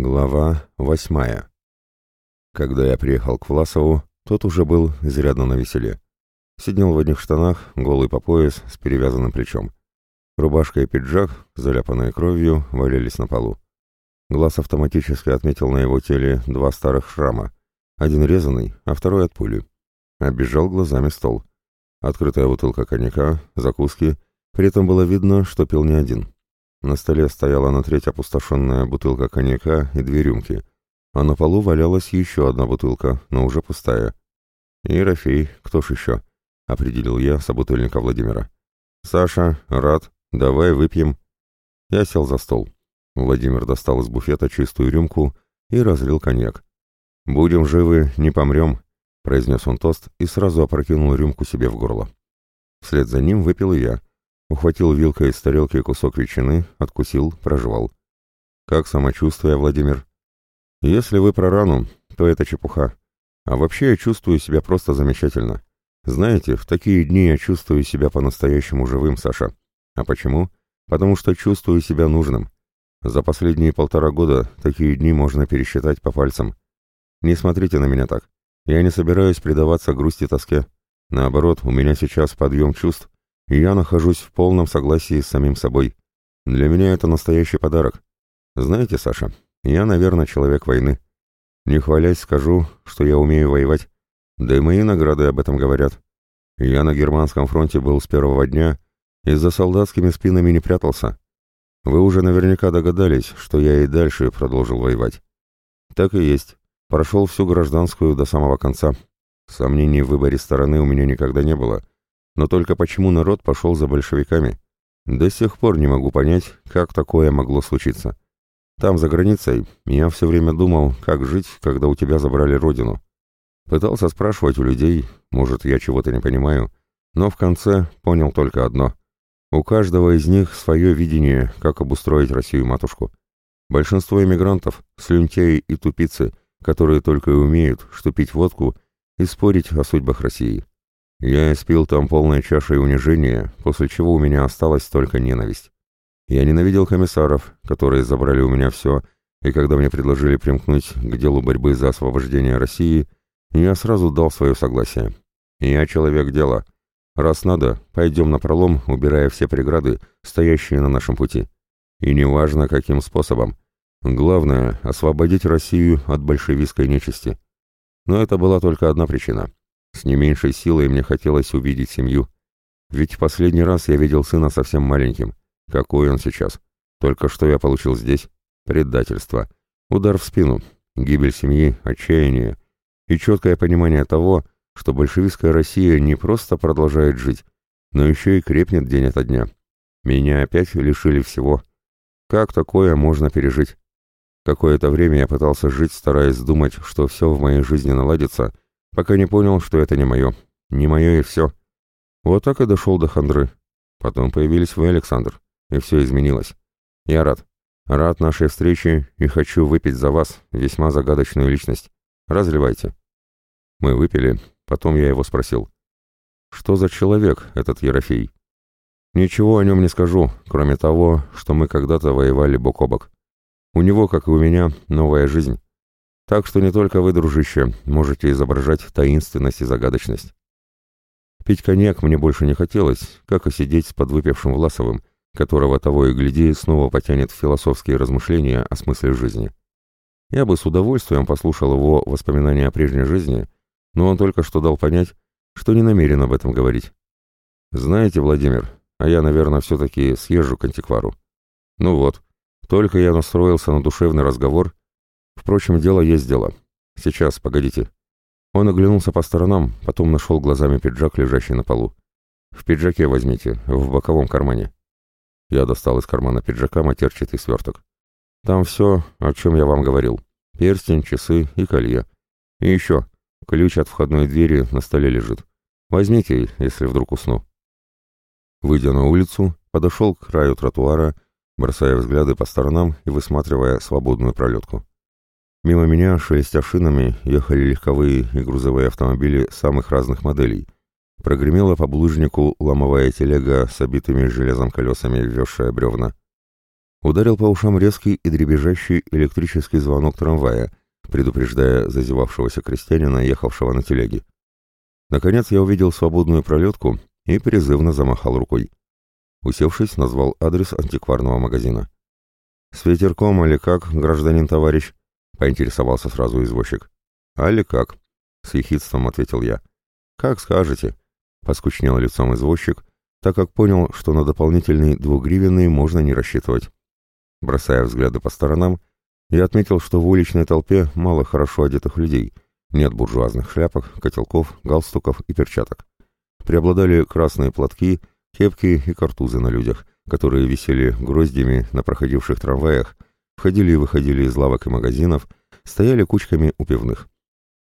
Глава восьмая. Когда я приехал к Власову, тот уже был изрядно навеселе. Сидел в одних штанах, голый по пояс, с перевязанным плечом. Рубашка и пиджак, заляпанные кровью, валялись на полу. Глаз автоматически отметил на его теле два старых шрама. Один резанный, а второй от пули. Оббежал глазами стол. Открытая бутылка коньяка, закуски. При этом было видно, что пил не один. На столе стояла на треть опустошенная бутылка коньяка и две рюмки, а на полу валялась еще одна бутылка, но уже пустая. «Ерофей, кто ж еще?» — определил я собутыльника Владимира. «Саша, рад, давай выпьем». Я сел за стол. Владимир достал из буфета чистую рюмку и разлил коньяк. «Будем живы, не помрем», — произнес он тост и сразу опрокинул рюмку себе в горло. Вслед за ним выпил и я — Ухватил вилкой из тарелки кусок ветчины, откусил, прожевал. «Как самочувствие, Владимир?» «Если вы про рану, то это чепуха. А вообще я чувствую себя просто замечательно. Знаете, в такие дни я чувствую себя по-настоящему живым, Саша. А почему? Потому что чувствую себя нужным. За последние полтора года такие дни можно пересчитать по пальцам. Не смотрите на меня так. Я не собираюсь предаваться грусти тоске. Наоборот, у меня сейчас подъем чувств, и я нахожусь в полном согласии с самим собой. Для меня это настоящий подарок. Знаете, Саша, я, наверное, человек войны. Не хвалясь скажу, что я умею воевать. Да и мои награды об этом говорят. Я на германском фронте был с первого дня и за солдатскими спинами не прятался. Вы уже наверняка догадались, что я и дальше продолжил воевать. Так и есть. Прошел всю гражданскую до самого конца. Сомнений в выборе стороны у меня никогда не было — но только почему народ пошел за большевиками? До сих пор не могу понять, как такое могло случиться. Там, за границей, я все время думал, как жить, когда у тебя забрали родину. Пытался спрашивать у людей, может, я чего-то не понимаю, но в конце понял только одно. У каждого из них свое видение, как обустроить Россию-матушку. Большинство иммигрантов – слюнтяи и тупицы, которые только и умеют, что пить водку и спорить о судьбах России. Я испил там полной чашей унижения, после чего у меня осталась только ненависть. Я ненавидел комиссаров, которые забрали у меня все, и когда мне предложили примкнуть к делу борьбы за освобождение России, я сразу дал свое согласие. Я человек дела. Раз надо, пойдем на пролом, убирая все преграды, стоящие на нашем пути. И неважно, каким способом. Главное — освободить Россию от большевистской нечисти. Но это была только одна причина — с не меньшей силой мне хотелось увидеть семью. Ведь последний раз я видел сына совсем маленьким. Какой он сейчас? Только что я получил здесь? Предательство. Удар в спину. Гибель семьи, отчаяние. И четкое понимание того, что большевистская Россия не просто продолжает жить, но еще и крепнет день ото дня. Меня опять лишили всего. Как такое можно пережить? Какое-то время я пытался жить, стараясь думать, что все в моей жизни наладится — пока не понял, что это не мое. Не мое и все. Вот так и дошел до хандры. Потом появились вы, Александр, и все изменилось. Я рад. Рад нашей встрече и хочу выпить за вас, весьма загадочную личность. Разливайте. Мы выпили, потом я его спросил. Что за человек этот Ерофей? Ничего о нем не скажу, кроме того, что мы когда-то воевали бок о бок. У него, как и у меня, новая жизнь. Так что не только вы, дружище, можете изображать таинственность и загадочность. Пить коньяк мне больше не хотелось, как и сидеть с подвыпившим Власовым, которого того и гляди снова потянет в философские размышления о смысле жизни. Я бы с удовольствием послушал его воспоминания о прежней жизни, но он только что дал понять, что не намерен об этом говорить. Знаете, Владимир, а я, наверное, все-таки съезжу к антиквару. Ну вот, только я настроился на душевный разговор, Впрочем, дело есть дело. Сейчас, погодите. Он оглянулся по сторонам, потом нашел глазами пиджак, лежащий на полу. В пиджаке возьмите, в боковом кармане. Я достал из кармана пиджака матерчатый сверток. Там все, о чем я вам говорил. Перстень, часы и колье. И еще, ключ от входной двери на столе лежит. Возьмите, если вдруг усну. Выйдя на улицу, подошел к краю тротуара, бросая взгляды по сторонам и высматривая свободную пролетку. Мимо меня, шелестя шинами, ехали легковые и грузовые автомобили самых разных моделей. Прогремела по булыжнику ломовая телега с обитыми железом колесами, везшая бревна. Ударил по ушам резкий и дребезжащий электрический звонок трамвая, предупреждая зазевавшегося крестьянина, ехавшего на телеге. Наконец я увидел свободную пролетку и призывно замахал рукой. Усевшись, назвал адрес антикварного магазина. «С ветерком или как, гражданин товарищ?» — поинтересовался сразу извозчик. «Али как?» — с ехидством ответил я. «Как скажете», — поскучнел лицом извозчик, так как понял, что на дополнительный двугривенный можно не рассчитывать. Бросая взгляды по сторонам, я отметил, что в уличной толпе мало хорошо одетых людей, нет буржуазных шляпок, котелков, галстуков и перчаток. Преобладали красные платки, кепки и картузы на людях, которые висели гроздями на проходивших трамваях, входили и выходили из лавок и магазинов, стояли кучками у пивных.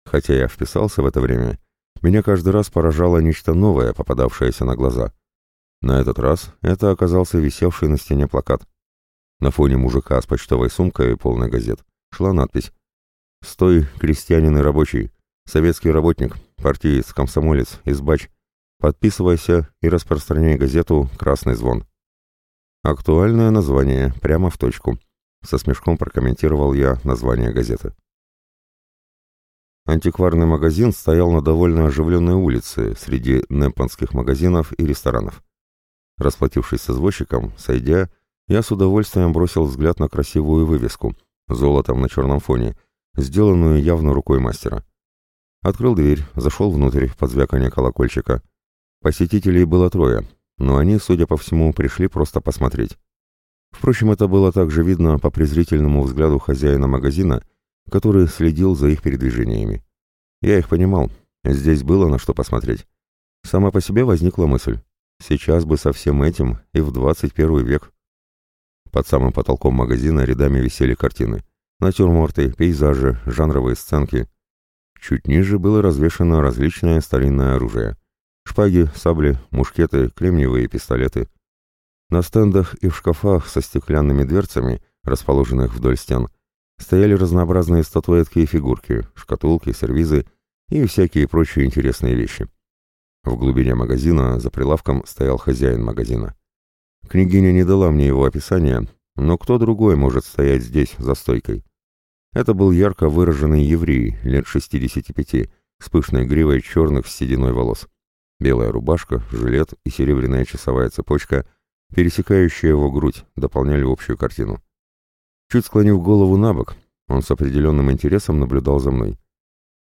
Хотя я вписался в это время, меня каждый раз поражало нечто новое, попадавшееся на глаза. На этот раз это оказался висевший на стене плакат. На фоне мужика с почтовой сумкой и полной газет шла надпись «Стой, крестьянин и рабочий, советский работник, партиец, комсомолец, избач, подписывайся и распространяй газету «Красный звон». Актуальное название, прямо в точку. Со смешком прокомментировал я название газеты. Антикварный магазин стоял на довольно оживленной улице среди непанских магазинов и ресторанов. Расплатившись с извозчиком, сойдя, я с удовольствием бросил взгляд на красивую вывеску, золотом на черном фоне, сделанную явно рукой мастера. Открыл дверь, зашел внутрь под звяканье колокольчика. Посетителей было трое, но они, судя по всему, пришли просто посмотреть. Впрочем, это было также видно по презрительному взгляду хозяина магазина, который следил за их передвижениями. Я их понимал, здесь было на что посмотреть. Сама по себе возникла мысль. Сейчас бы со всем этим и в 21 век. Под самым потолком магазина рядами висели картины. Натюрморты, пейзажи, жанровые сценки. Чуть ниже было развешено различное старинное оружие. Шпаги, сабли, мушкеты, кремниевые пистолеты. На стендах и в шкафах со стеклянными дверцами, расположенных вдоль стен, стояли разнообразные статуэтки и фигурки, шкатулки, сервизы и всякие прочие интересные вещи. В глубине магазина за прилавком стоял хозяин магазина. Княгиня не дала мне его описания, но кто другой может стоять здесь, за стойкой? Это был ярко выраженный еврей, лет 65, с пышной гривой черных с сединой волос. Белая рубашка, жилет и серебряная часовая цепочка, пересекающая его грудь, дополняли общую картину. Чуть склонив голову на бок, он с определенным интересом наблюдал за мной.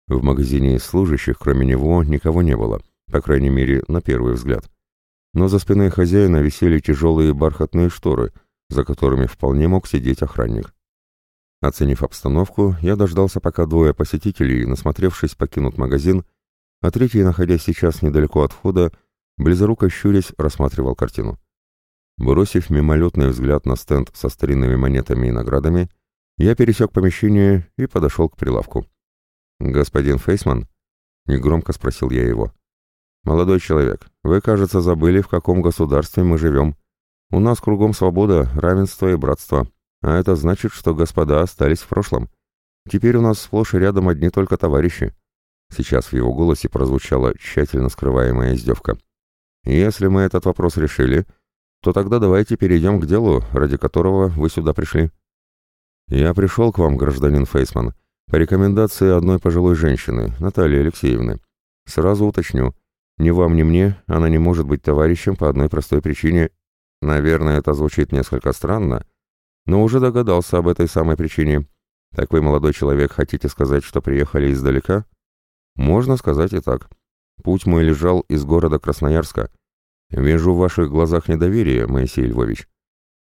В магазине служащих, кроме него, никого не было, по крайней мере, на первый взгляд но за спиной хозяина висели тяжелые бархатные шторы, за которыми вполне мог сидеть охранник. Оценив обстановку, я дождался, пока двое посетителей, насмотревшись, покинут магазин, а третий, находясь сейчас недалеко от входа, близоруко щурясь, рассматривал картину. Бросив мимолетный взгляд на стенд со старинными монетами и наградами, я пересек помещение и подошел к прилавку. «Господин Фейсман?» — негромко спросил я его. «Молодой человек, вы, кажется, забыли, в каком государстве мы живем. У нас кругом свобода, равенство и братство. А это значит, что господа остались в прошлом. Теперь у нас сплошь и рядом одни только товарищи». Сейчас в его голосе прозвучала тщательно скрываемая издевка. «Если мы этот вопрос решили, то тогда давайте перейдем к делу, ради которого вы сюда пришли». «Я пришел к вам, гражданин Фейсман, по рекомендации одной пожилой женщины, Натальи Алексеевны. Сразу уточню, ни вам, ни мне она не может быть товарищем по одной простой причине. Наверное, это звучит несколько странно, но уже догадался об этой самой причине. Так вы, молодой человек, хотите сказать, что приехали издалека? Можно сказать и так. Путь мой лежал из города Красноярска. Вижу в ваших глазах недоверие, Моисей Львович.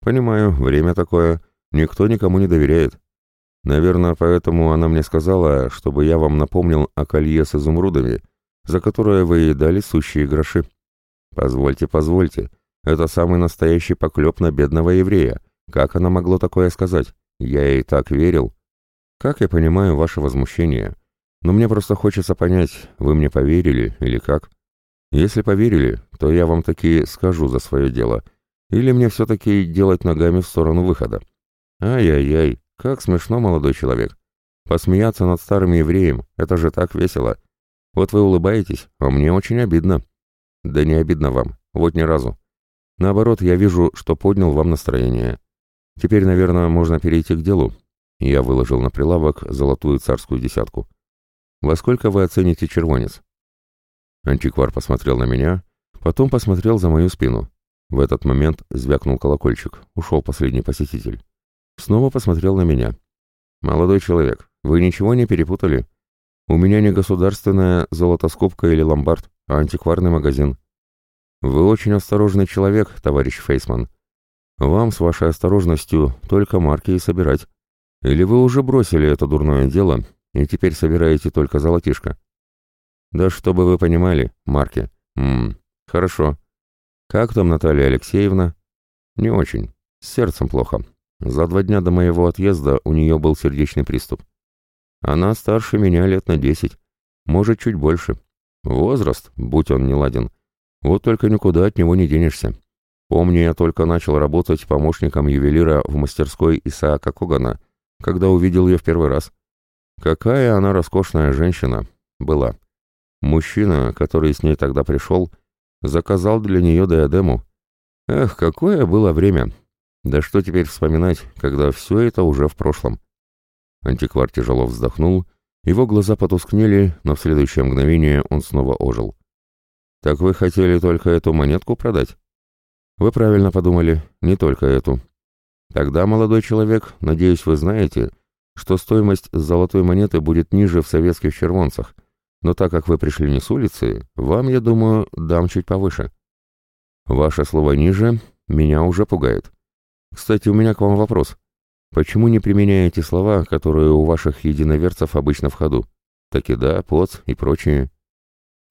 Понимаю, время такое, никто никому не доверяет. Наверное, поэтому она мне сказала, чтобы я вам напомнил о колье с изумрудами, за которое вы ей дали сущие гроши. Позвольте, позвольте, это самый настоящий поклеп на бедного еврея. Как она могла такое сказать? Я ей так верил. Как я понимаю ваше возмущение? Но мне просто хочется понять, вы мне поверили или как? Если поверили, то я вам таки скажу за свое дело. Или мне все-таки делать ногами в сторону выхода? Ай-яй-яй, как смешно, молодой человек. Посмеяться над старым евреем, это же так весело. Вот вы улыбаетесь, а мне очень обидно. Да не обидно вам, вот ни разу. Наоборот, я вижу, что поднял вам настроение. Теперь, наверное, можно перейти к делу. Я выложил на прилавок золотую царскую десятку. Во сколько вы оцените червонец? Антиквар посмотрел на меня, потом посмотрел за мою спину. В этот момент звякнул колокольчик. Ушел последний посетитель. Снова посмотрел на меня. «Молодой человек, вы ничего не перепутали? У меня не государственная золотоскупка или ломбард, а антикварный магазин. Вы очень осторожный человек, товарищ Фейсман. Вам с вашей осторожностью только марки и собирать. Или вы уже бросили это дурное дело и теперь собираете только золотишко? Да чтобы вы понимали, марки. Ммм, хорошо. Как там Наталья Алексеевна? Не очень. С сердцем плохо. За два дня до моего отъезда у нее был сердечный приступ. Она старше меня лет на десять, может, чуть больше. Возраст, будь он не ладен. Вот только никуда от него не денешься. Помню, я только начал работать помощником ювелира в мастерской Исаака Когана, когда увидел ее в первый раз. Какая она роскошная женщина была. Мужчина, который с ней тогда пришел, заказал для нее диадему. Эх, какое было время, да что теперь вспоминать, когда все это уже в прошлом? Антиквар тяжело вздохнул, его глаза потускнели, но в следующее мгновение он снова ожил. «Так вы хотели только эту монетку продать?» «Вы правильно подумали, не только эту. Тогда, молодой человек, надеюсь, вы знаете, что стоимость золотой монеты будет ниже в советских червонцах, но так как вы пришли не с улицы, вам, я думаю, дам чуть повыше. Ваше слово «ниже» меня уже пугает. Кстати, у меня к вам вопрос. Почему не применяете слова, которые у ваших единоверцев обычно в ходу? Таки да, поц и прочие.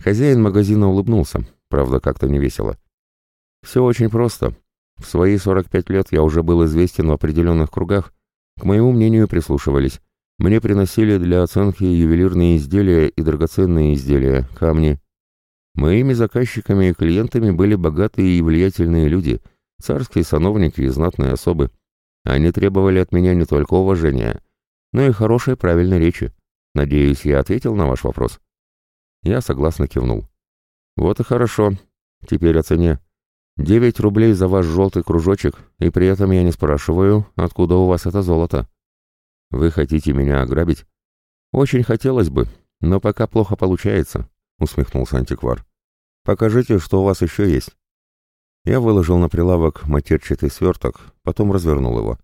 Хозяин магазина улыбнулся, правда, как-то невесело. Все очень просто. В свои 45 лет я уже был известен в определенных кругах, к моему мнению прислушивались. Мне приносили для оценки ювелирные изделия и драгоценные изделия, камни. Моими заказчиками и клиентами были богатые и влиятельные люди – царские сановники и знатные особы. Они требовали от меня не только уважения, но и хорошей правильной речи. Надеюсь, я ответил на ваш вопрос. Я согласно кивнул. Вот и хорошо. Теперь о цене. Девять рублей за ваш желтый кружочек, и при этом я не спрашиваю, откуда у вас это золото. Вы хотите меня ограбить? Очень хотелось бы, но пока плохо получается, усмехнулся антиквар. Покажите, что у вас еще есть. Я выложил на прилавок матерчатый сверток, потом развернул его.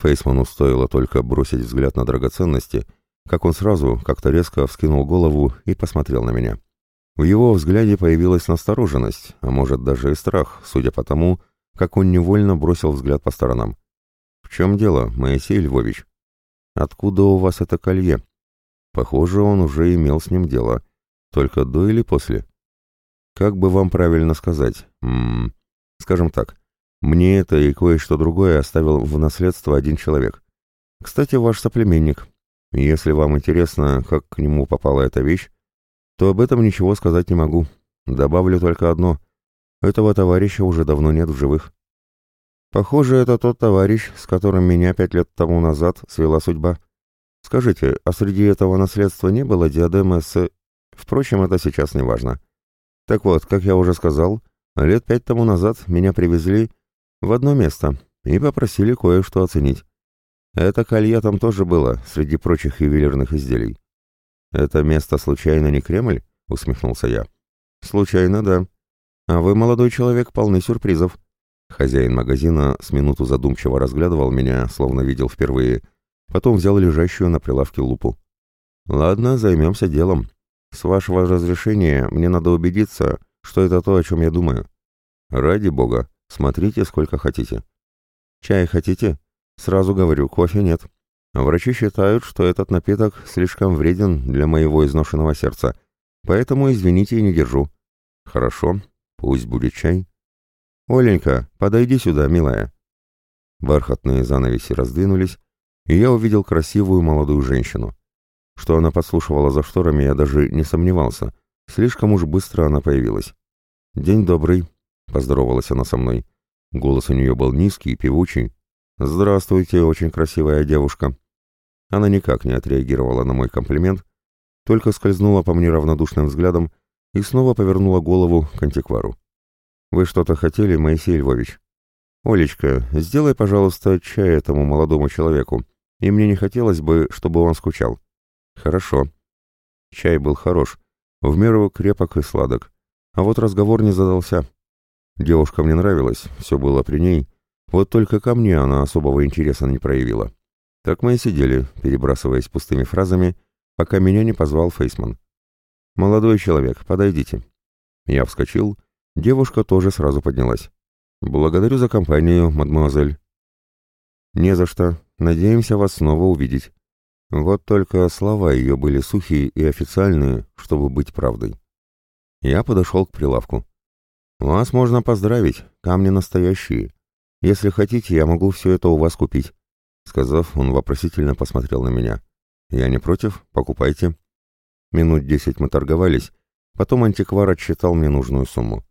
Фейсману стоило только бросить взгляд на драгоценности, как он сразу, как-то резко вскинул голову и посмотрел на меня. В его взгляде появилась настороженность, а может даже и страх, судя по тому, как он невольно бросил взгляд по сторонам. «В чем дело, Моисей Львович? Откуда у вас это колье?» Похоже, он уже имел с ним дело. Только до или после? Как бы вам правильно сказать? М -м, Скажем так, мне это и кое-что другое оставил в наследство один человек. Кстати, ваш соплеменник. Если вам интересно, как к нему попала эта вещь, то об этом ничего сказать не могу. Добавлю только одно. Этого товарища уже давно нет в живых. Похоже, это тот товарищ, с которым меня пять лет тому назад свела судьба. Скажите, а среди этого наследства не было диадемы с... Впрочем, это сейчас не важно. Так вот, как я уже сказал, Лет пять тому назад меня привезли в одно место и попросили кое-что оценить. Это колье там тоже было, среди прочих ювелирных изделий. «Это место случайно не Кремль?» — усмехнулся я. «Случайно, да. А вы, молодой человек, полны сюрпризов». Хозяин магазина с минуту задумчиво разглядывал меня, словно видел впервые, потом взял лежащую на прилавке лупу. «Ладно, займемся делом. С вашего разрешения мне надо убедиться, что это то, о чем я думаю. Ради бога, смотрите сколько хотите. Чай хотите? Сразу говорю, кофе нет. Врачи считают, что этот напиток слишком вреден для моего изношенного сердца, поэтому, извините, не держу. Хорошо, пусть будет чай. Оленька, подойди сюда, милая. Бархатные занавеси раздвинулись, и я увидел красивую молодую женщину. Что она подслушивала за шторами, я даже не сомневался — Слишком уж быстро она появилась. «День добрый», — поздоровалась она со мной. Голос у нее был низкий и певучий. «Здравствуйте, очень красивая девушка». Она никак не отреагировала на мой комплимент, только скользнула по мне равнодушным взглядом и снова повернула голову к антиквару. «Вы что-то хотели, Моисей Львович?» «Олечка, сделай, пожалуйста, чай этому молодому человеку, и мне не хотелось бы, чтобы он скучал». «Хорошо». Чай был хорош, в меру крепок и сладок. А вот разговор не задался. Девушка мне нравилась, все было при ней, вот только ко мне она особого интереса не проявила. Так мы и сидели, перебрасываясь пустыми фразами, пока меня не позвал Фейсман. «Молодой человек, подойдите». Я вскочил, девушка тоже сразу поднялась. «Благодарю за компанию, мадемуазель». «Не за что. Надеемся вас снова увидеть». Вот только слова ее были сухие и официальные, чтобы быть правдой. Я подошел к прилавку. «Вас можно поздравить, камни настоящие. Если хотите, я могу все это у вас купить». Сказав, он вопросительно посмотрел на меня. «Я не против, покупайте». Минут десять мы торговались, потом антиквар отсчитал мне нужную сумму.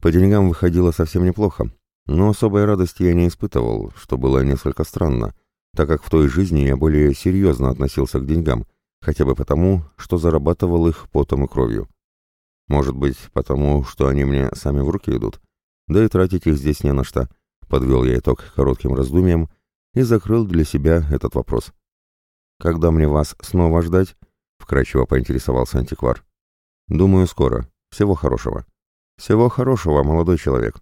По деньгам выходило совсем неплохо, но особой радости я не испытывал, что было несколько странно, так как в той жизни я более серьезно относился к деньгам, хотя бы потому, что зарабатывал их потом и кровью. Может быть, потому, что они мне сами в руки идут, да и тратить их здесь не на что, подвел я итог коротким раздумьям и закрыл для себя этот вопрос. «Когда мне вас снова ждать?» — вкрадчиво поинтересовался антиквар. «Думаю, скоро. Всего хорошего». «Всего хорошего, молодой человек».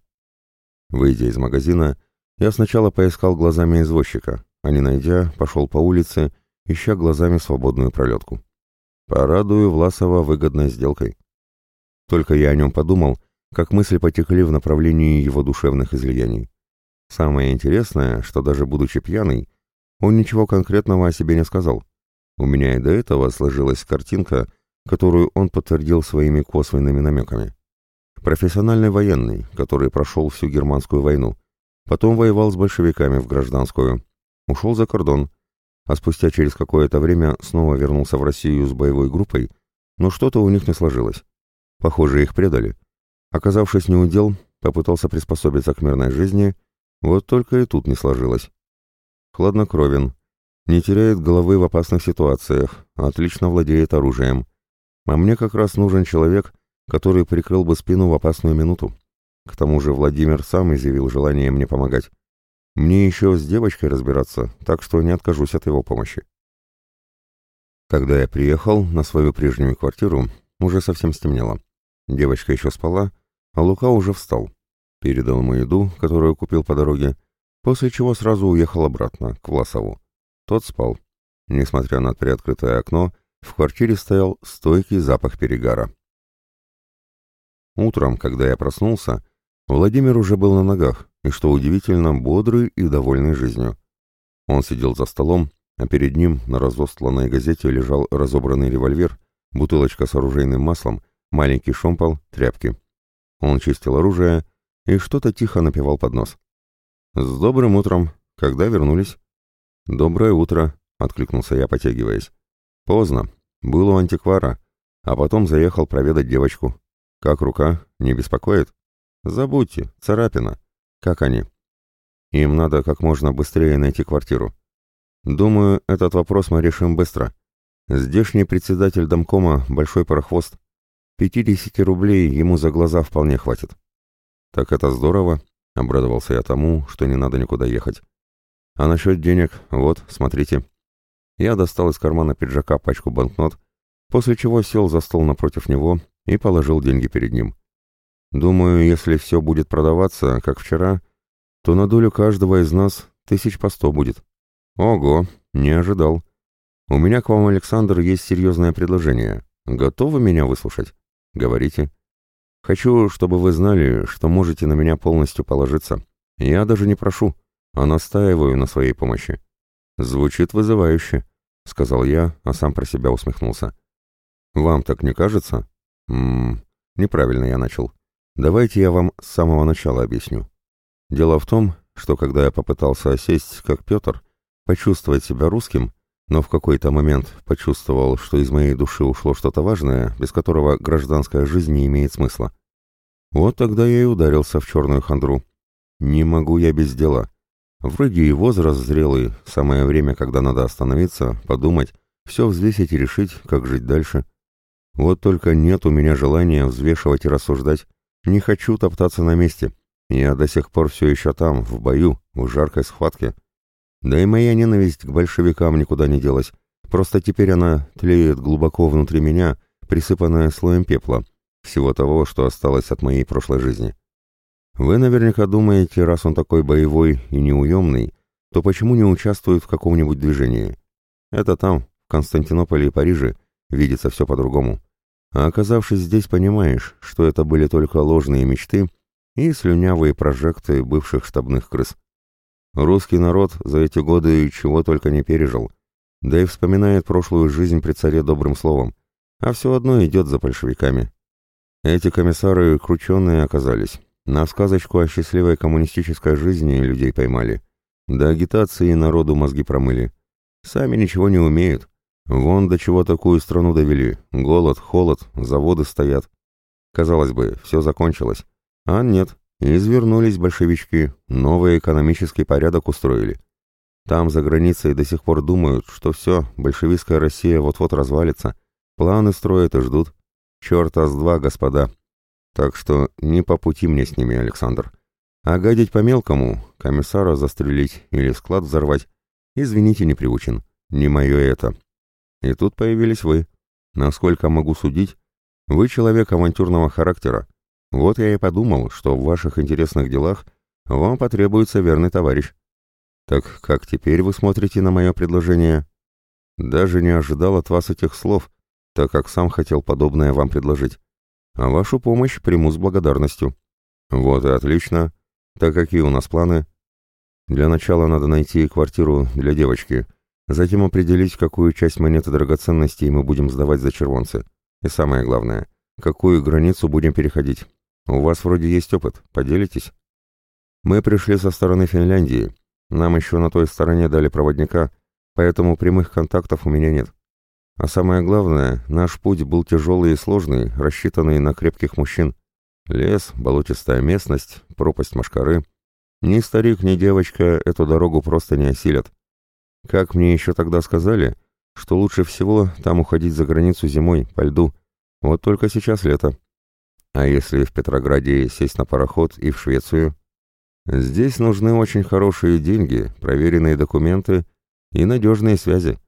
Выйдя из магазина, я сначала поискал глазами извозчика, а не найдя, пошел по улице, ища глазами свободную пролетку. Порадую Власова выгодной сделкой. Только я о нем подумал, как мысли потекли в направлении его душевных излияний. Самое интересное, что даже будучи пьяный, он ничего конкретного о себе не сказал. У меня и до этого сложилась картинка, которую он подтвердил своими косвенными намеками. Профессиональный военный, который прошел всю германскую войну, потом воевал с большевиками в гражданскую, ушел за кордон, а спустя через какое-то время снова вернулся в Россию с боевой группой, но что-то у них не сложилось. Похоже, их предали. Оказавшись неудел, попытался приспособиться к мирной жизни, вот только и тут не сложилось. Хладнокровен, не теряет головы в опасных ситуациях, отлично владеет оружием. А мне как раз нужен человек, который прикрыл бы спину в опасную минуту. К тому же Владимир сам изъявил желание мне помогать. Мне еще с девочкой разбираться, так что не откажусь от его помощи. Когда я приехал на свою прежнюю квартиру, уже совсем стемнело. Девочка еще спала, а Лука уже встал. Передал ему еду, которую купил по дороге, после чего сразу уехал обратно, к Власову. Тот спал. Несмотря на приоткрытое окно, в квартире стоял стойкий запах перегара. Утром, когда я проснулся, Владимир уже был на ногах, и, что удивительно, бодрый и довольный жизнью. Он сидел за столом, а перед ним на разостланной газете лежал разобранный револьвер, бутылочка с оружейным маслом, маленький шомпол, тряпки. Он чистил оружие и что-то тихо напевал под нос. «С добрым утром! Когда вернулись?» «Доброе утро!» — откликнулся я, потягиваясь. «Поздно. Был у антиквара, а потом заехал проведать девочку. Как рука? Не беспокоит?» «Забудьте, царапина. Как они?» «Им надо как можно быстрее найти квартиру. Думаю, этот вопрос мы решим быстро. Здешний председатель домкома — большой парохвост. Пятидесяти рублей ему за глаза вполне хватит». «Так это здорово», — обрадовался я тому, что не надо никуда ехать. А насчет денег, вот, смотрите. Я достал из кармана пиджака пачку банкнот, после чего сел за стол напротив него и положил деньги перед ним. Думаю, если все будет продаваться, как вчера, то на долю каждого из нас тысяч по сто будет. Ого, не ожидал. У меня к вам, Александр, есть серьезное предложение. Готовы меня выслушать? Говорите. Хочу, чтобы вы знали, что можете на меня полностью положиться. Я даже не прошу а настаиваю на своей помощи. Звучит вызывающе, сказал я, а сам про себя усмехнулся. Вам так не кажется? Ммм, неправильно я начал. Давайте я вам с самого начала объясню. Дело в том, что когда я попытался осесть, как Петр, почувствовать себя русским, но в какой-то момент почувствовал, что из моей души ушло что-то важное, без которого гражданская жизнь не имеет смысла. Вот тогда я и ударился в черную хандру. Не могу я без дела. Вроде и возраст зрелый, самое время, когда надо остановиться, подумать, все взвесить и решить, как жить дальше. Вот только нет у меня желания взвешивать и рассуждать. Не хочу топтаться на месте. Я до сих пор все еще там, в бою, в жаркой схватке. Да и моя ненависть к большевикам никуда не делась. Просто теперь она тлеет глубоко внутри меня, присыпанная слоем пепла, всего того, что осталось от моей прошлой жизни. Вы наверняка думаете, раз он такой боевой и неуемный, то почему не участвует в каком-нибудь движении? Это там, в Константинополе и Париже, видится все по-другому. А оказавшись здесь, понимаешь, что это были только ложные мечты и слюнявые прожекты бывших штабных крыс. Русский народ за эти годы чего только не пережил, да и вспоминает прошлую жизнь при царе добрым словом, а все одно идет за большевиками. Эти комиссары крученные оказались, на сказочку о счастливой коммунистической жизни людей поймали. До агитации народу мозги промыли. Сами ничего не умеют. Вон до чего такую страну довели. Голод, холод, заводы стоят. Казалось бы, все закончилось. А нет, извернулись большевички, новый экономический порядок устроили. Там, за границей, до сих пор думают, что все, большевистская Россия вот-вот развалится. Планы строят и ждут. Черта с два, господа, так что не по пути мне с ними, Александр. А гадить по-мелкому, комиссара застрелить или склад взорвать, извините, не приучен. Не мое это. И тут появились вы. Насколько могу судить, вы человек авантюрного характера. Вот я и подумал, что в ваших интересных делах вам потребуется верный товарищ. Так как теперь вы смотрите на мое предложение? Даже не ожидал от вас этих слов, так как сам хотел подобное вам предложить а вашу помощь приму с благодарностью. Вот и отлично. Так какие у нас планы? Для начала надо найти квартиру для девочки, затем определить, какую часть монеты драгоценностей мы будем сдавать за червонцы. И самое главное, какую границу будем переходить. У вас вроде есть опыт, поделитесь? Мы пришли со стороны Финляндии. Нам еще на той стороне дали проводника, поэтому прямых контактов у меня нет. А самое главное, наш путь был тяжелый и сложный, рассчитанный на крепких мужчин. Лес, болотистая местность, пропасть Машкары. Ни старик, ни девочка эту дорогу просто не осилят. Как мне еще тогда сказали, что лучше всего там уходить за границу зимой, по льду. Вот только сейчас лето. А если в Петрограде сесть на пароход и в Швецию? Здесь нужны очень хорошие деньги, проверенные документы и надежные связи.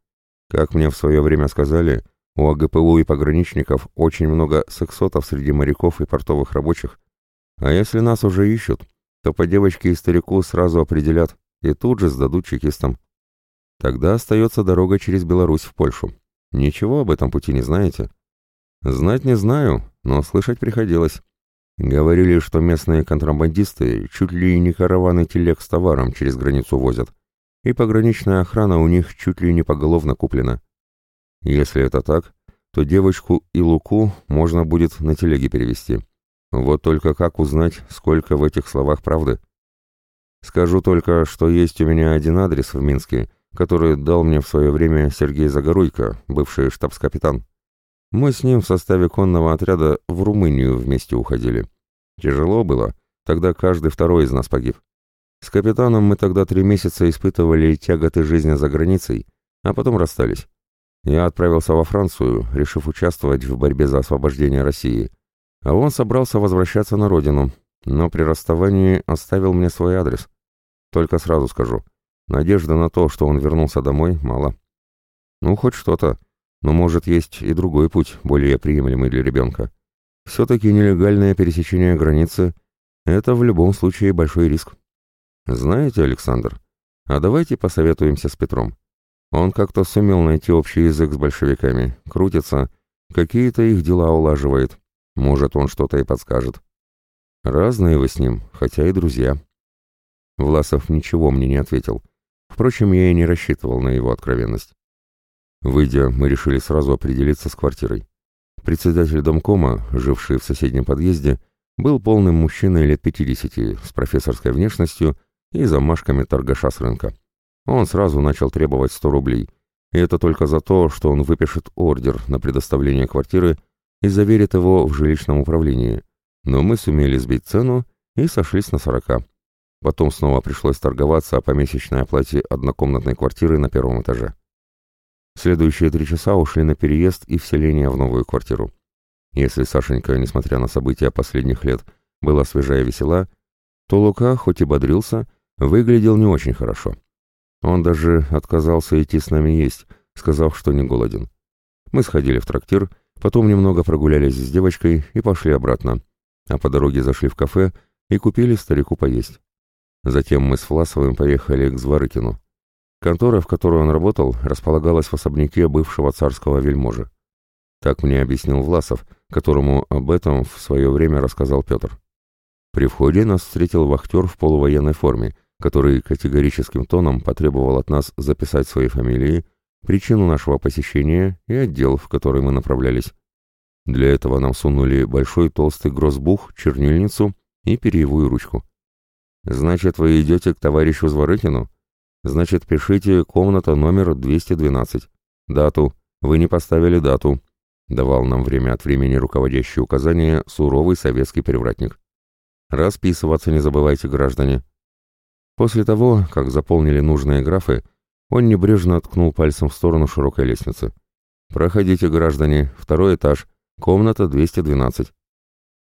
Как мне в свое время сказали, у АГПУ и пограничников очень много сексотов среди моряков и портовых рабочих. А если нас уже ищут, то по девочке и старику сразу определят и тут же сдадут чекистам. Тогда остается дорога через Беларусь в Польшу. Ничего об этом пути не знаете? Знать не знаю, но слышать приходилось. Говорили, что местные контрабандисты чуть ли не караваны телег с товаром через границу возят и пограничная охрана у них чуть ли не поголовно куплена. Если это так, то девочку и Луку можно будет на телеге перевести. Вот только как узнать, сколько в этих словах правды? Скажу только, что есть у меня один адрес в Минске, который дал мне в свое время Сергей Загоруйко, бывший штабс-капитан. Мы с ним в составе конного отряда в Румынию вместе уходили. Тяжело было, тогда каждый второй из нас погиб. С капитаном мы тогда три месяца испытывали тяготы жизни за границей, а потом расстались. Я отправился во Францию, решив участвовать в борьбе за освобождение России. А он собрался возвращаться на родину, но при расставании оставил мне свой адрес. Только сразу скажу, надежды на то, что он вернулся домой, мало. Ну, хоть что-то, но может есть и другой путь, более приемлемый для ребенка. Все-таки нелегальное пересечение границы – это в любом случае большой риск. «Знаете, Александр, а давайте посоветуемся с Петром. Он как-то сумел найти общий язык с большевиками, крутится, какие-то их дела улаживает. Может, он что-то и подскажет. Разные вы с ним, хотя и друзья». Власов ничего мне не ответил. Впрочем, я и не рассчитывал на его откровенность. Выйдя, мы решили сразу определиться с квартирой. Председатель домкома, живший в соседнем подъезде, был полным мужчиной лет 50, с профессорской внешностью и замашками торгаша с рынка. Он сразу начал требовать 100 рублей, и это только за то, что он выпишет ордер на предоставление квартиры и заверит его в жилищном управлении. Но мы сумели сбить цену и сошлись на 40. Потом снова пришлось торговаться о помесячной оплате однокомнатной квартиры на первом этаже. Следующие три часа ушли на переезд и вселение в новую квартиру. Если Сашенька, несмотря на события последних лет, была свежая и весела, то Лука, хоть и бодрился, выглядел не очень хорошо. Он даже отказался идти с нами есть, сказав, что не голоден. Мы сходили в трактир, потом немного прогулялись с девочкой и пошли обратно, а по дороге зашли в кафе и купили старику поесть. Затем мы с Власовым поехали к Зворыкину. Контора, в которой он работал, располагалась в особняке бывшего царского вельможи. Так мне объяснил Власов, которому об этом в свое время рассказал Петр. При входе нас встретил вахтер в полувоенной форме, который категорическим тоном потребовал от нас записать свои фамилии, причину нашего посещения и отдел, в который мы направлялись. Для этого нам сунули большой толстый грозбух, чернильницу и перьевую ручку. «Значит, вы идете к товарищу Зворыкину?» Значит, пишите комната номер 212. Дату. Вы не поставили дату. Давал нам время от времени руководящие указания суровый советский привратник. Расписываться не забывайте, граждане. После того, как заполнили нужные графы, он небрежно ткнул пальцем в сторону широкой лестницы. «Проходите, граждане, второй этаж, комната 212».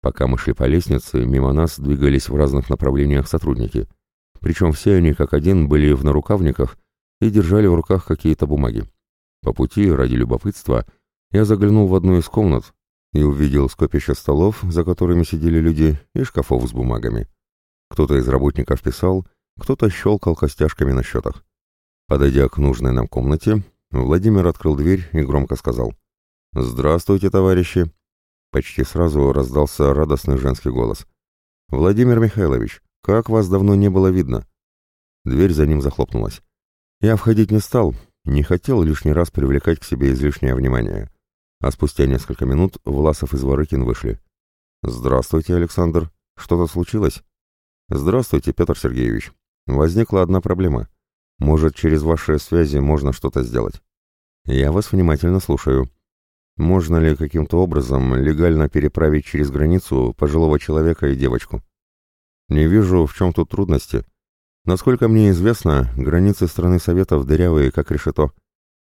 Пока мы шли по лестнице, мимо нас двигались в разных направлениях сотрудники – причем все они, как один, были в нарукавниках и держали в руках какие-то бумаги. По пути, ради любопытства, я заглянул в одну из комнат и увидел скопище столов, за которыми сидели люди, и шкафов с бумагами. Кто-то из работников писал, кто-то щелкал костяшками на счетах. Подойдя к нужной нам комнате, Владимир открыл дверь и громко сказал «Здравствуйте, товарищи!» Почти сразу раздался радостный женский голос. «Владимир Михайлович, «Как вас давно не было видно?» Дверь за ним захлопнулась. Я входить не стал, не хотел лишний раз привлекать к себе излишнее внимание. А спустя несколько минут Власов и Зворыкин вышли. «Здравствуйте, Александр. Что-то случилось?» «Здравствуйте, Петр Сергеевич. Возникла одна проблема. Может, через ваши связи можно что-то сделать?» «Я вас внимательно слушаю. Можно ли каким-то образом легально переправить через границу пожилого человека и девочку?» Не вижу, в чем тут трудности. Насколько мне известно, границы страны Советов дырявые, как решето,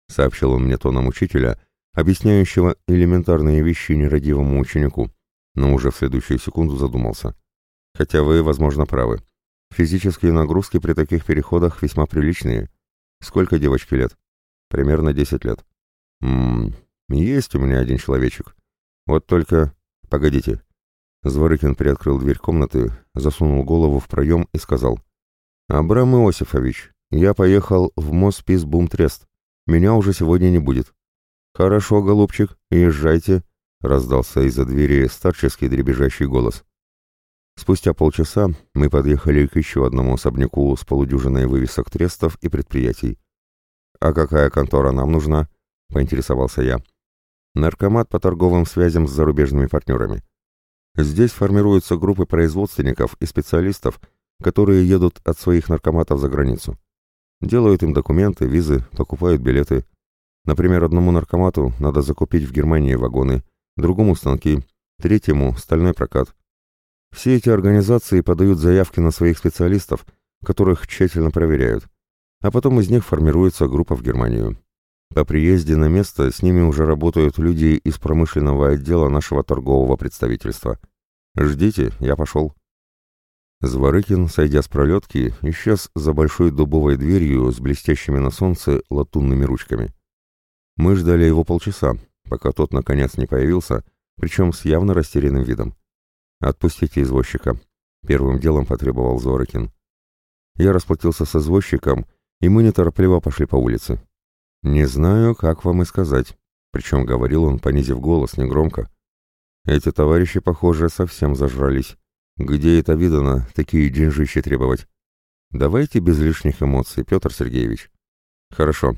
сообщил он мне тоном учителя, объясняющего элементарные вещи нерадивому ученику, но уже в следующую секунду задумался. Хотя вы, возможно, правы. Физические нагрузки при таких переходах весьма приличные. Сколько девочке лет? Примерно десять лет. Ммм, есть у меня один человечек. Вот только... Погодите, Зворыкин приоткрыл дверь комнаты, засунул голову в проем и сказал. «Абрам Иосифович, я поехал в Мосписбумтрест. Меня уже сегодня не будет». «Хорошо, голубчик, езжайте», — раздался из-за двери старческий дребезжащий голос. Спустя полчаса мы подъехали к еще одному особняку с полудюжиной вывесок трестов и предприятий. «А какая контора нам нужна?» — поинтересовался я. «Наркомат по торговым связям с зарубежными партнерами». Здесь формируются группы производственников и специалистов, которые едут от своих наркоматов за границу. Делают им документы, визы, покупают билеты. Например, одному наркомату надо закупить в Германии вагоны, другому станки, третьему стальной прокат. Все эти организации подают заявки на своих специалистов, которых тщательно проверяют, а потом из них формируется группа в Германию. По приезде на место с ними уже работают люди из промышленного отдела нашего торгового представительства. Ждите, я пошел. Зворыкин, сойдя с пролетки, исчез за большой дубовой дверью с блестящими на солнце латунными ручками. Мы ждали его полчаса, пока тот наконец не появился, причем с явно растерянным видом. «Отпустите извозчика», — первым делом потребовал Зворыкин. Я расплатился с извозчиком, и мы неторопливо пошли по улице. «Не знаю, как вам и сказать», — причем говорил он, понизив голос, негромко. «Эти товарищи, похоже, совсем зажрались. Где это видано, такие деньжищи требовать? Давайте без лишних эмоций, Петр Сергеевич». «Хорошо.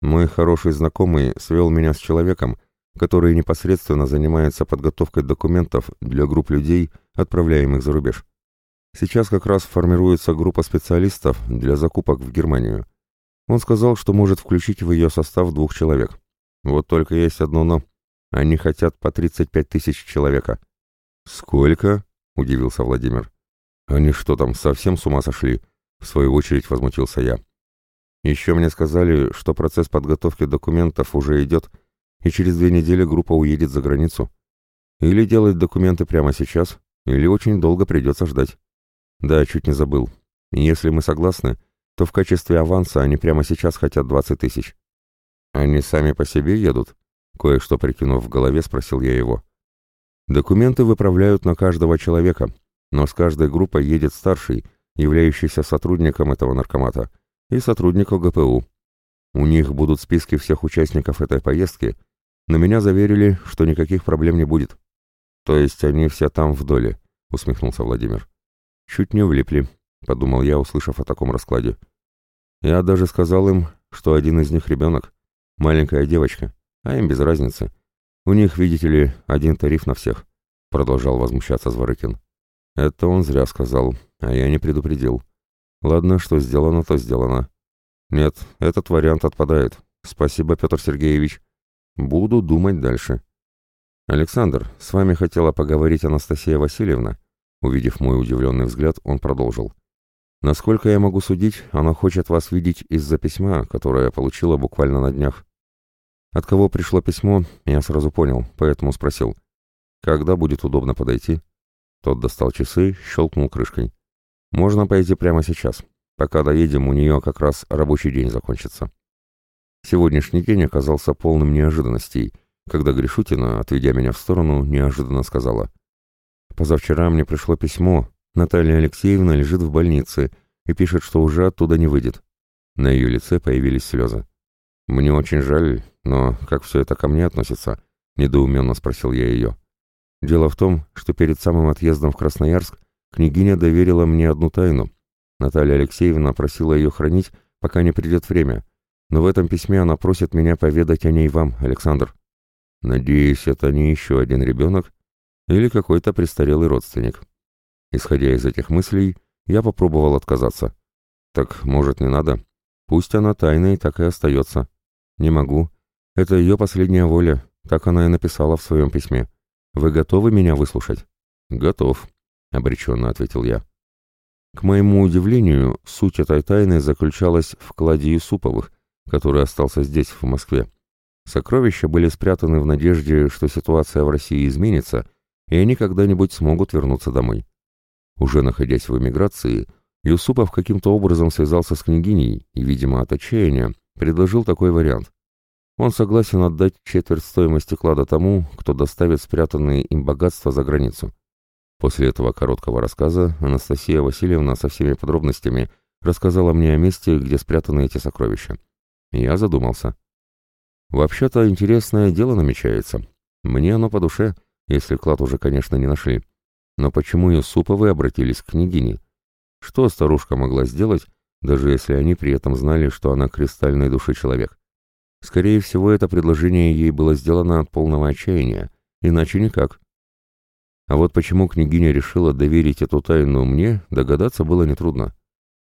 Мой хороший знакомый свел меня с человеком, который непосредственно занимается подготовкой документов для групп людей, отправляемых за рубеж. Сейчас как раз формируется группа специалистов для закупок в Германию. Он сказал, что может включить в ее состав двух человек. Вот только есть одно «но». Они хотят по 35 тысяч человека. «Сколько?» — удивился Владимир. «Они что там, совсем с ума сошли?» — в свою очередь возмутился я. «Еще мне сказали, что процесс подготовки документов уже идет, и через две недели группа уедет за границу. Или делать документы прямо сейчас, или очень долго придется ждать». Да, чуть не забыл. Если мы согласны, то в качестве аванса они прямо сейчас хотят 20 тысяч. Они сами по себе едут? Кое-что прикинув в голове, спросил я его. Документы выправляют на каждого человека, но с каждой группой едет старший, являющийся сотрудником этого наркомата, и сотрудник ОГПУ. У них будут списки всех участников этой поездки, но меня заверили, что никаких проблем не будет. То есть они все там в доле, усмехнулся Владимир. Чуть не влипли, подумал я, услышав о таком раскладе. Я даже сказал им, что один из них ребенок, маленькая девочка, а им без разницы. У них, видите ли, один тариф на всех, продолжал возмущаться Зворыкин. Это он зря сказал, а я не предупредил. Ладно, что сделано, то сделано. Нет, этот вариант отпадает. Спасибо, Петр Сергеевич. Буду думать дальше. Александр, с вами хотела поговорить Анастасия Васильевна. Увидев мой удивленный взгляд, он продолжил. Насколько я могу судить, она хочет вас видеть из-за письма, которое я получила буквально на днях. От кого пришло письмо, я сразу понял, поэтому спросил. Когда будет удобно подойти? Тот достал часы, щелкнул крышкой. Можно пойти прямо сейчас. Пока доедем, у нее как раз рабочий день закончится. Сегодняшний день оказался полным неожиданностей, когда Гришутина, отведя меня в сторону, неожиданно сказала. «Позавчера мне пришло письмо. Наталья Алексеевна лежит в больнице и пишет, что уже оттуда не выйдет». На ее лице появились слезы. «Мне очень жаль, но как все это ко мне относится?» — недоуменно спросил я ее. «Дело в том, что перед самым отъездом в Красноярск княгиня доверила мне одну тайну. Наталья Алексеевна просила ее хранить, пока не придет время, но в этом письме она просит меня поведать о ней вам, Александр. Надеюсь, это не еще один ребенок или какой-то престарелый родственник». Исходя из этих мыслей, я попробовал отказаться. «Так, может, не надо? Пусть она тайной так и остается». «Не могу. Это ее последняя воля, так она и написала в своем письме. Вы готовы меня выслушать?» «Готов», — обреченно ответил я. К моему удивлению, суть этой тайны заключалась в кладе Юсуповых, который остался здесь, в Москве. Сокровища были спрятаны в надежде, что ситуация в России изменится, и они когда-нибудь смогут вернуться домой. Уже находясь в эмиграции, Юсупов каким-то образом связался с княгиней и, видимо, от отчаяния, предложил такой вариант. Он согласен отдать четверть стоимости клада тому, кто доставит спрятанные им богатства за границу. После этого короткого рассказа Анастасия Васильевна со всеми подробностями рассказала мне о месте, где спрятаны эти сокровища. Я задумался. Вообще-то интересное дело намечается. Мне оно по душе, если клад уже, конечно, не нашли. Но почему Юсуповы обратились к княгине? Что старушка могла сделать, даже если они при этом знали, что она кристальной души человек. Скорее всего, это предложение ей было сделано от полного отчаяния, иначе никак. А вот почему княгиня решила доверить эту тайну мне, догадаться было нетрудно.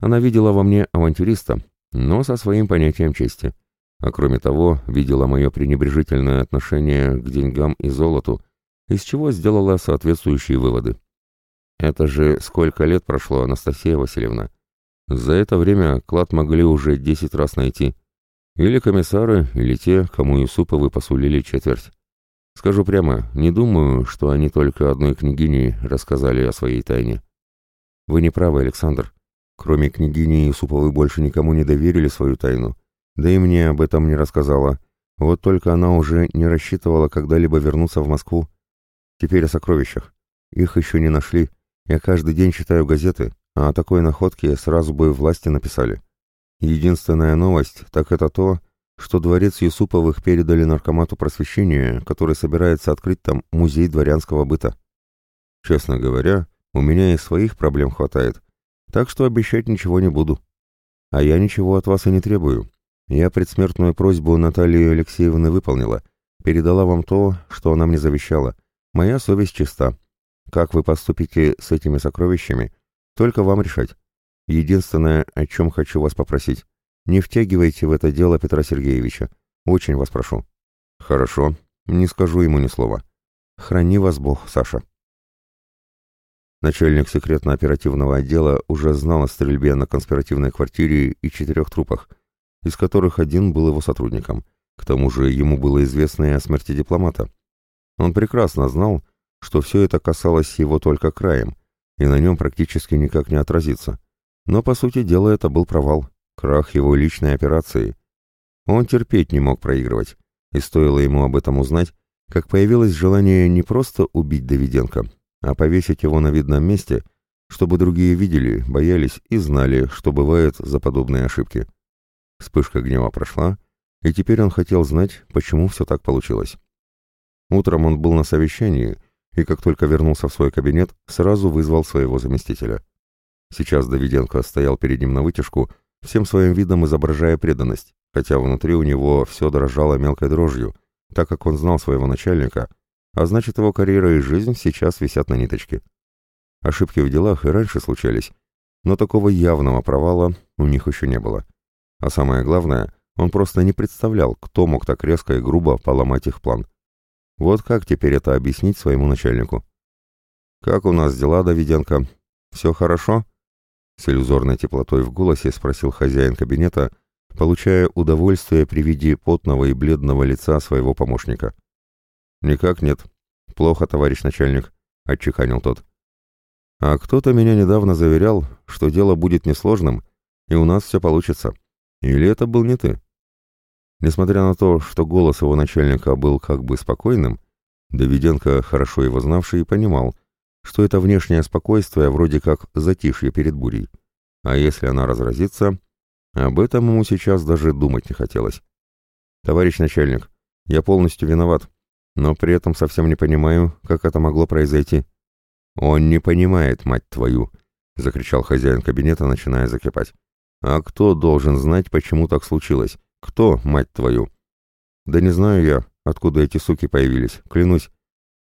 Она видела во мне авантюриста, но со своим понятием чести. А кроме того, видела мое пренебрежительное отношение к деньгам и золоту, из чего сделала соответствующие выводы. Это же сколько лет прошло, Анастасия Васильевна? За это время клад могли уже десять раз найти. Или комиссары, или те, кому Юсуповы посулили четверть. Скажу прямо, не думаю, что они только одной княгине рассказали о своей тайне. Вы не правы, Александр. Кроме княгини Юсуповы больше никому не доверили свою тайну. Да и мне об этом не рассказала. Вот только она уже не рассчитывала когда-либо вернуться в Москву. Теперь о сокровищах. Их еще не нашли. Я каждый день читаю газеты, а о такой находке сразу бы власти написали. Единственная новость, так это то, что дворец Юсуповых передали наркомату просвещения, который собирается открыть там музей дворянского быта. Честно говоря, у меня и своих проблем хватает, так что обещать ничего не буду. А я ничего от вас и не требую. Я предсмертную просьбу Натальи Алексеевны выполнила, передала вам то, что она мне завещала. Моя совесть чиста. Как вы поступите с этими сокровищами, только вам решать. Единственное, о чем хочу вас попросить, не втягивайте в это дело Петра Сергеевича. Очень вас прошу. Хорошо, не скажу ему ни слова. Храни вас Бог, Саша. Начальник секретно-оперативного отдела уже знал о стрельбе на конспиративной квартире и четырех трупах, из которых один был его сотрудником. К тому же ему было известно и о смерти дипломата. Он прекрасно знал, что все это касалось его только краем, и на нем практически никак не отразится. Но, по сути дела, это был провал, крах его личной операции. Он терпеть не мог проигрывать, и стоило ему об этом узнать, как появилось желание не просто убить Давиденко, а повесить его на видном месте, чтобы другие видели, боялись и знали, что бывает за подобные ошибки. Вспышка гнева прошла, и теперь он хотел знать, почему все так получилось. Утром он был на совещании, и как только вернулся в свой кабинет, сразу вызвал своего заместителя. Сейчас Давиденко стоял перед ним на вытяжку, всем своим видом изображая преданность, хотя внутри у него все дрожало мелкой дрожью, так как он знал своего начальника, а значит его карьера и жизнь сейчас висят на ниточке. Ошибки в делах и раньше случались, но такого явного провала у них еще не было. А самое главное, он просто не представлял, кто мог так резко и грубо поломать их план. Вот как теперь это объяснить своему начальнику? «Как у нас дела, Давиденко? Все хорошо?» С иллюзорной теплотой в голосе спросил хозяин кабинета, получая удовольствие при виде потного и бледного лица своего помощника. «Никак нет. Плохо, товарищ начальник», — отчеканил тот. «А кто-то меня недавно заверял, что дело будет несложным, и у нас все получится. Или это был не ты?» Несмотря на то, что голос его начальника был как бы спокойным, Давиденко, хорошо его знавший, понимал, что это внешнее спокойствие вроде как затишье перед бурей. А если она разразится, об этом ему сейчас даже думать не хотелось. «Товарищ начальник, я полностью виноват, но при этом совсем не понимаю, как это могло произойти». «Он не понимает, мать твою!» — закричал хозяин кабинета, начиная закипать. «А кто должен знать, почему так случилось? Кто, мать твою?» «Да не знаю я, откуда эти суки появились, клянусь.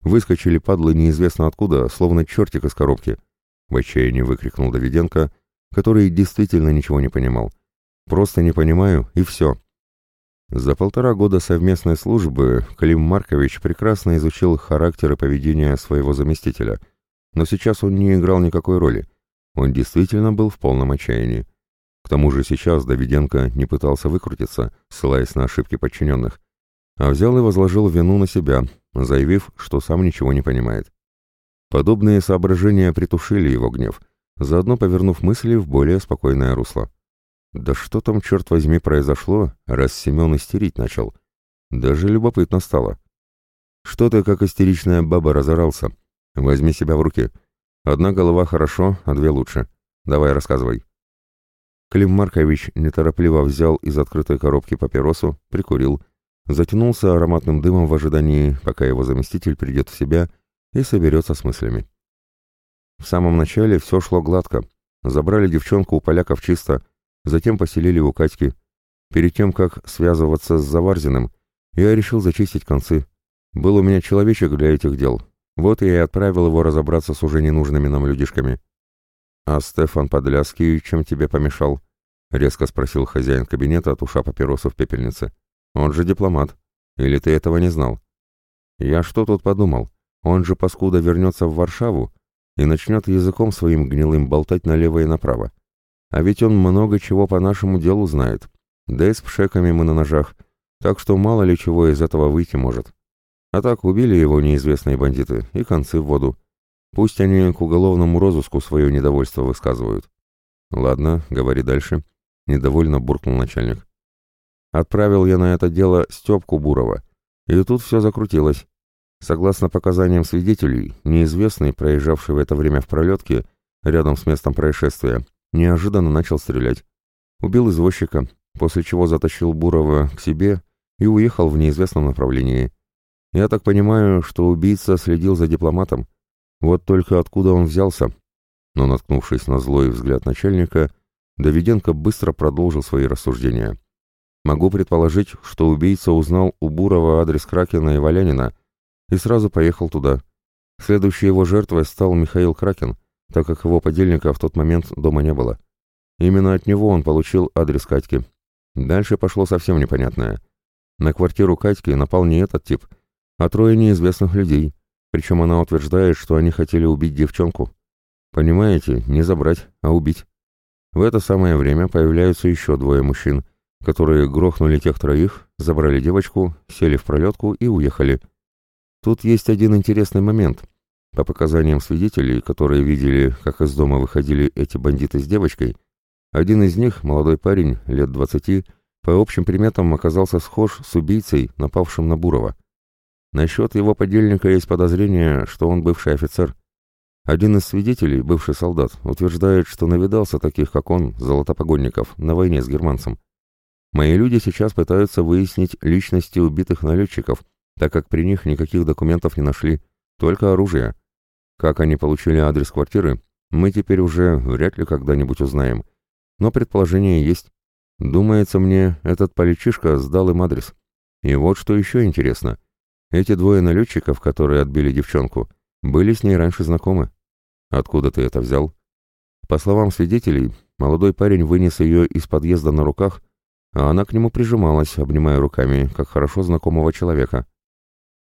Выскочили падлы неизвестно откуда, словно чертик из коробки. В отчаянии выкрикнул Давиденко, который действительно ничего не понимал. Просто не понимаю, и все. За полтора года совместной службы Клим Маркович прекрасно изучил характер и поведение своего заместителя, но сейчас он не играл никакой роли. Он действительно был в полном отчаянии. Тому же сейчас Давиденко не пытался выкрутиться, ссылаясь на ошибки подчиненных, а взял и возложил вину на себя, заявив, что сам ничего не понимает. Подобные соображения притушили его гнев, заодно повернув мысли в более спокойное русло. Да что там, черт возьми, произошло, раз Семен истерить начал? Даже любопытно стало. Что ты, как истеричная баба, разорался? Возьми себя в руки. Одна голова хорошо, а две лучше. Давай, рассказывай. Клим Маркович неторопливо взял из открытой коробки папиросу, прикурил, затянулся ароматным дымом в ожидании, пока его заместитель придет в себя и соберется с мыслями. В самом начале все шло гладко. Забрали девчонку у поляков чисто, затем поселили у Катьки. Перед тем, как связываться с Заварзиным, я решил зачистить концы. Был у меня человечек для этих дел. Вот я и отправил его разобраться с уже ненужными нам людишками. «А Стефан Подляский чем тебе помешал?» — резко спросил хозяин кабинета, туша папиросу в пепельнице. Он же дипломат. Или ты этого не знал? Я что тут подумал? Он же, паскуда, вернется в Варшаву и начнет языком своим гнилым болтать налево и направо. А ведь он много чего по нашему делу знает. Да и с пшеками мы на ножах, так что мало ли чего из этого выйти может. А так убили его неизвестные бандиты и концы в воду. Пусть они к уголовному розыску свое недовольство высказывают. Ладно, говори дальше. Недовольно буркнул начальник. Отправил я на это дело Степку Бурова. И тут все закрутилось. Согласно показаниям свидетелей, неизвестный, проезжавший в это время в пролетке, рядом с местом происшествия, неожиданно начал стрелять. Убил извозчика, после чего затащил Бурова к себе и уехал в неизвестном направлении. Я так понимаю, что убийца следил за дипломатом. Вот только откуда он взялся? Но, наткнувшись на злой взгляд начальника, Давиденко быстро продолжил свои рассуждения. Могу предположить, что убийца узнал у Бурова адрес Кракена и Валянина и сразу поехал туда. Следующей его жертвой стал Михаил Кракен, так как его подельника в тот момент дома не было. Именно от него он получил адрес Катьки. Дальше пошло совсем непонятное. На квартиру Катьки напал не этот тип, а трое неизвестных людей, причем она утверждает, что они хотели убить девчонку. Понимаете, не забрать, а убить. В это самое время появляются еще двое мужчин, которые грохнули тех троих, забрали девочку, сели в пролетку и уехали. Тут есть один интересный момент. По показаниям свидетелей, которые видели, как из дома выходили эти бандиты с девочкой, один из них, молодой парень, лет двадцати, по общим приметам оказался схож с убийцей, напавшим на Бурова. Насчет его подельника есть подозрение, что он бывший офицер. Один из свидетелей, бывший солдат, утверждает, что навидался таких, как он, золотопогонников, на войне с германцем. Мои люди сейчас пытаются выяснить личности убитых налетчиков, так как при них никаких документов не нашли, только оружие. Как они получили адрес квартиры, мы теперь уже вряд ли когда-нибудь узнаем. Но предположение есть. Думается мне, этот поличишка сдал им адрес. И вот что еще интересно. Эти двое налетчиков, которые отбили девчонку, были с ней раньше знакомы. Откуда ты это взял? По словам свидетелей, молодой парень вынес ее из подъезда на руках, а она к нему прижималась, обнимая руками, как хорошо знакомого человека.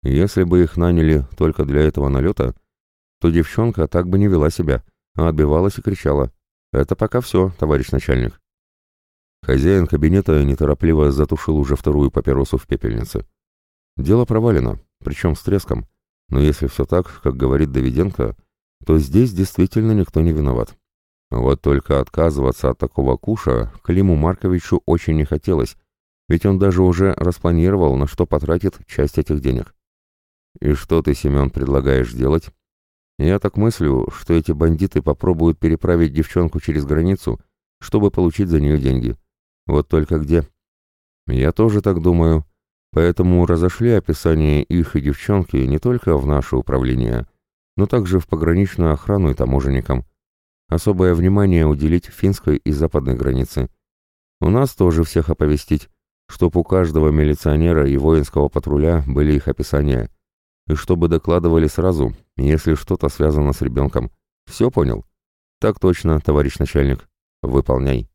Если бы их наняли только для этого налета, то девчонка так бы не вела себя, а отбивалась и кричала. «Это пока все, товарищ начальник». Хозяин кабинета неторопливо затушил уже вторую папиросу в пепельнице. Дело провалено, причем с треском. Но если все так, как говорит Давиденко, то здесь действительно никто не виноват. Вот только отказываться от такого куша Климу Марковичу очень не хотелось, ведь он даже уже распланировал, на что потратит часть этих денег. «И что ты, Семен, предлагаешь делать?» Я так мыслю, что эти бандиты попробуют переправить девчонку через границу, чтобы получить за нее деньги. Вот только где? Я тоже так думаю. Поэтому разошли описание их и девчонки не только в наше управление, но также в пограничную охрану и таможенникам. Особое внимание уделить финской и западной границе. У нас тоже всех оповестить, чтоб у каждого милиционера и воинского патруля были их описания и чтобы докладывали сразу, если что-то связано с ребенком. Все понял? Так точно, товарищ начальник. Выполняй.